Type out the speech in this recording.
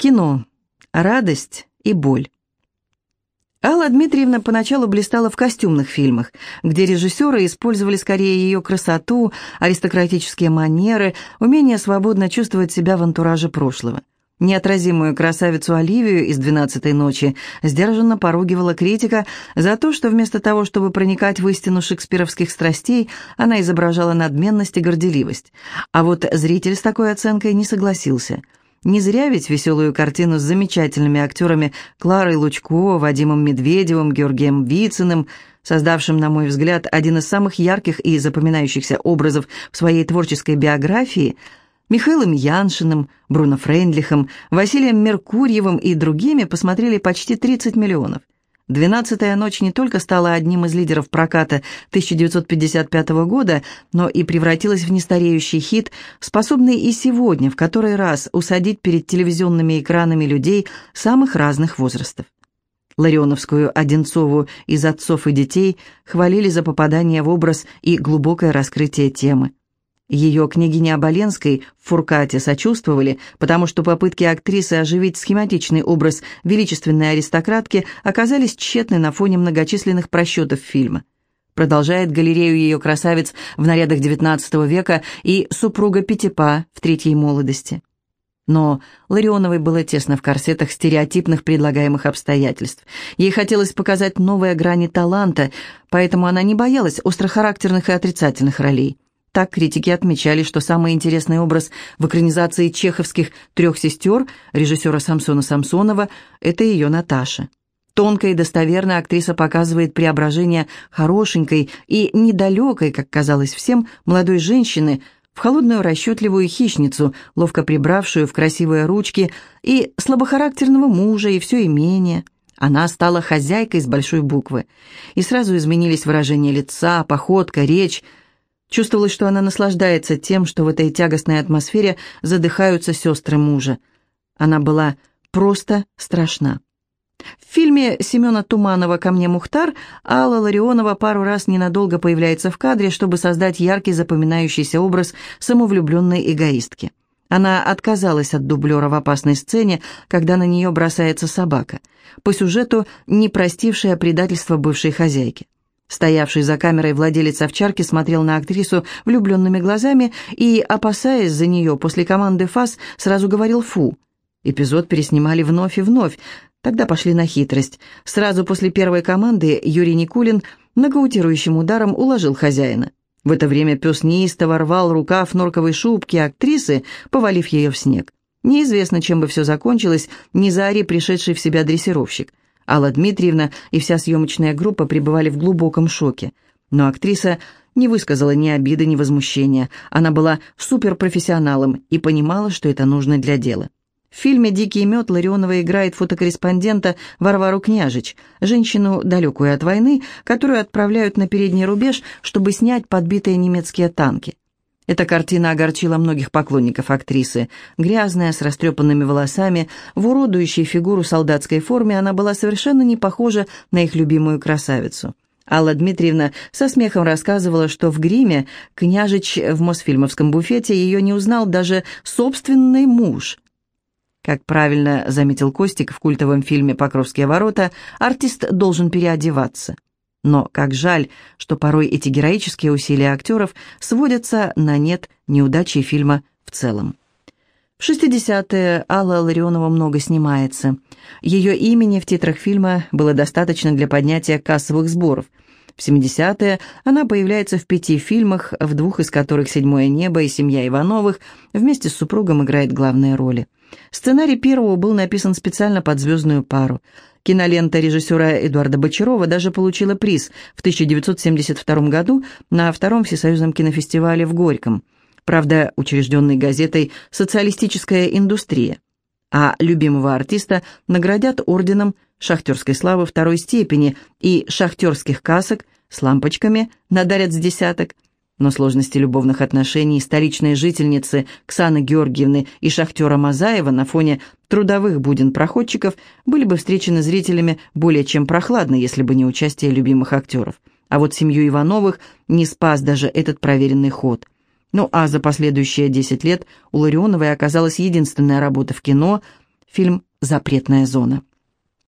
Кино. Радость и боль. Алла Дмитриевна поначалу блистала в костюмных фильмах, где режиссеры использовали скорее ее красоту, аристократические манеры, умение свободно чувствовать себя в антураже прошлого. Неотразимую красавицу Оливию из «Двенадцатой ночи» сдержанно поругивала критика за то, что вместо того, чтобы проникать в истину шекспировских страстей, она изображала надменность и горделивость. А вот зритель с такой оценкой не согласился – не зря ведь веселую картину с замечательными актерами Кларой Лучко, Вадимом Медведевым, Георгием Вициным, создавшим, на мой взгляд, один из самых ярких и запоминающихся образов в своей творческой биографии, Михаилом Яншиным, Бруно Фрейндлихом, Василием Меркурьевым и другими посмотрели почти 30 миллионов. «Двенадцатая ночь» не только стала одним из лидеров проката 1955 года, но и превратилась в нестареющий хит, способный и сегодня в который раз усадить перед телевизионными экранами людей самых разных возрастов. Ларионовскую Одинцову из «Отцов и детей» хвалили за попадание в образ и глубокое раскрытие темы. Ее княгине Оболенской в «Фуркате» сочувствовали, потому что попытки актрисы оживить схематичный образ величественной аристократки оказались тщетны на фоне многочисленных просчетов фильма. Продолжает галерею ее красавиц в нарядах XIX века и супруга Пятипа в третьей молодости. Но Ларионовой было тесно в корсетах стереотипных предлагаемых обстоятельств. Ей хотелось показать новые грани таланта, поэтому она не боялась острохарактерных и отрицательных ролей. Так критики отмечали, что самый интересный образ в экранизации чеховских «Трех сестер» режиссера Самсона Самсонова – это ее Наташа. Тонко и достоверно актриса показывает преображение хорошенькой и недалекой, как казалось всем, молодой женщины в холодную расчетливую хищницу, ловко прибравшую в красивые ручки, и слабохарактерного мужа, и все имение. Она стала хозяйкой с большой буквы. И сразу изменились выражения лица, походка, речь – Чувствовалось, что она наслаждается тем, что в этой тягостной атмосфере задыхаются сестры мужа. Она была просто страшна. В фильме Семена Туманова «Ко мне Мухтар» Алла Ларионова пару раз ненадолго появляется в кадре, чтобы создать яркий запоминающийся образ самовлюбленной эгоистки. Она отказалась от дублера в опасной сцене, когда на нее бросается собака, по сюжету не простившая предательство бывшей хозяйки. Стоявший за камерой владелец овчарки смотрел на актрису влюбленными глазами и, опасаясь за нее после команды «ФАС», сразу говорил «фу». Эпизод переснимали вновь и вновь, тогда пошли на хитрость. Сразу после первой команды Юрий Никулин нокаутирующим ударом уложил хозяина. В это время пес неистово рвал рукав норковой шубки актрисы, повалив ее в снег. Неизвестно, чем бы все закончилось, не заори пришедший в себя дрессировщик. Алла Дмитриевна и вся съемочная группа пребывали в глубоком шоке. Но актриса не высказала ни обиды, ни возмущения. Она была суперпрофессионалом и понимала, что это нужно для дела. В фильме «Дикий мед» Ларионова играет фотокорреспондента Варвару Княжич, женщину, далекую от войны, которую отправляют на передний рубеж, чтобы снять подбитые немецкие танки. Эта картина огорчила многих поклонников актрисы. Грязная, с растрепанными волосами, в уродующей фигуру солдатской форме, она была совершенно не похожа на их любимую красавицу. Алла Дмитриевна со смехом рассказывала, что в гриме княжич в Мосфильмовском буфете ее не узнал даже собственный муж. Как правильно заметил Костик в культовом фильме «Покровские ворота», артист должен переодеваться. Но как жаль, что порой эти героические усилия актеров сводятся на нет неудачи фильма в целом. В 60-е Алла Ларионова много снимается. Ее имени в титрах фильма было достаточно для поднятия кассовых сборов. В 70-е она появляется в пяти фильмах, в двух из которых «Седьмое небо» и «Семья Ивановых» вместе с супругом играет главные роли. Сценарий первого был написан специально под «Звездную пару». Кинолента режиссера Эдуарда Бочарова даже получила приз в 1972 году на втором всесоюзном кинофестивале в Горьком, правда, учрежденной газетой «Социалистическая индустрия». А любимого артиста наградят орденом шахтерской славы второй степени и шахтерских касок с лампочками надарят с десяток – но сложности любовных отношений столичной жительницы Ксаны Георгиевны и шахтера Мазаева на фоне трудовых будин проходчиков были бы встречены зрителями более чем прохладно, если бы не участие любимых актеров. А вот семью Ивановых не спас даже этот проверенный ход. Ну а за последующие 10 лет у Ларионовой оказалась единственная работа в кино – фильм «Запретная зона».